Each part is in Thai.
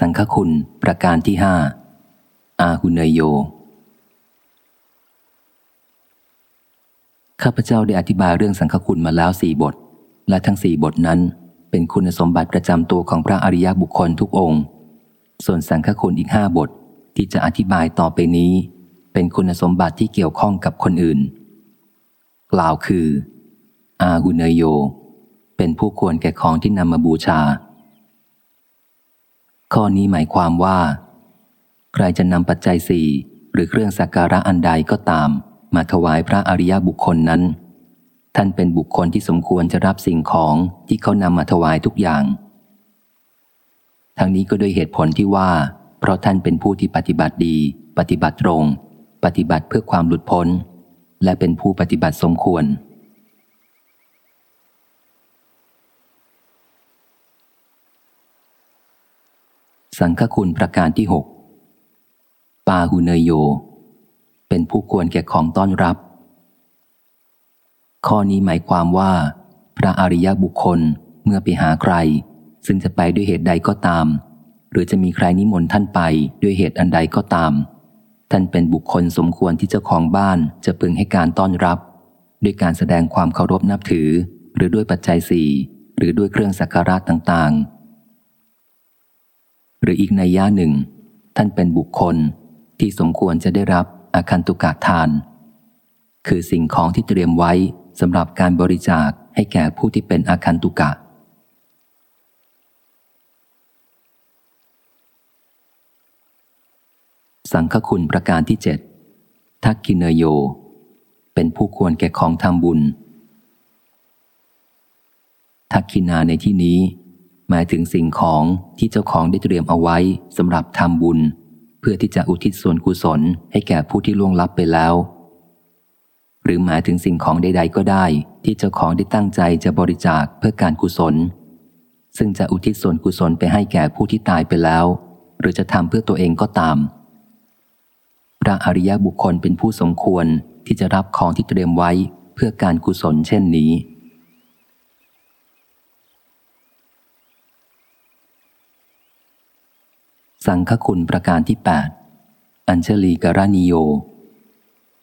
สังฆคุณประการที่ห้าอาหุเนยโย ข้าพเจ้าได้อธิบายเรื่องสังฆคุณมาแล้วสี่บท และทั้งสี่บทนั้น เป็นคุณสมบัติประจำตัวของพระอริยบุคคลทุกองค์ ส่วนสังฆคุณอีกห้าบทที่จะอธิบายต่อไปนี้ เป็นคุณสมบัติที่เกี่ยวข้องกับคนอื่น กล่าวคือ อาหุเนยโย เป็นผู้ควรแก่ของที่นำมาบูชา ข้อนี้หมายความว่า ใครจะนำปัจจัยสี่หรือเครื่องสักการะอันใดก็ตาม มาถวายพระอริยบุคคลนั้น ท่านเป็นบุคคลที่สมควรจะรับสิ่งของที่เขานำมาถวายทุกอย่าง ทั้งนี้ก็ด้วยเหตุผลที่ว่า เพราะท่านเป็นผู้ที่ปฏิบัติดี ปฏิบัติตรง ปฏิบัติเพื่อความหลุดพ้น และเป็นผู้ปฏิบัติสมควร สังฆคุณประการที่หกปาหุเนยโย เป็นผู้ควรแก่ของต้อนรับ ข้อนี้หมายความว่า พระอริยบุคคลเมื่อไปหาใคร ซึ่งจะไปด้วยเหตุใดก็ตาม หรือจะมีใครนิมนต์ท่านไปด้วยเหตุอันใดก็ตาม ท่านเป็นบุคคลสมควรที่เจ้าของบ้านจะพึงให้การต้อนรับ ด้วยการแสดงความเคารพนับถือ หรือด้วยปัจจัยสี่หรือด้วยเครื่องสักการะต่างๆ หรืออีกในย่าหนึ่ง ท่านเป็นบุคคลที่สมควรจะได้รับอาคันตุกะทาน คือสิ่งของที่เตรียมไว้สำหรับการบริจาคให้แก่ผู้ที่เป็นอาคันตุกะ สังฆคุณประการที่เจ็ดทักกินเนโย เป็นผู้ควรแก่ของทำบุญ ทักกินาในที่นี้ หมายถึงสิ่งของที่เจ้าของได้เตรียมเอาไว้สำหรับทำบุญ เพื่อที่จะอุทิศส่วนกุศลให้แก่ผู้ที่ล่วงลับไปแล้ว หรือหมายถึงสิ่งของใด ๆ ก็ได้ ที่เจ้าของได้ตั้งใจจะบริจาคเพื่อการกุศล ซึ่งจะอุทิศส่วนกุศลไปให้แก่ผู้ที่ตายไปแล้ว หรือจะทำเพื่อตัวเองก็ตาม พระอริยบุคคลเป็นผู้สมควรที่จะรับของที่เตรียมไว้เพื่อการกุศลเช่นนี้ สังฆคุณประการที่ 8 อัญเชลีกรานิโย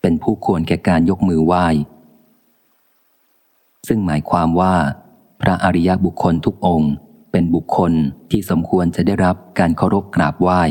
เป็นผู้ควรแก่การยกมือไหว้ ซึ่งหมายความว่า พระอริยบุคคลทุกองค์ เป็นบุคคลที่สมควรจะได้รับการเคารพกราบไหว้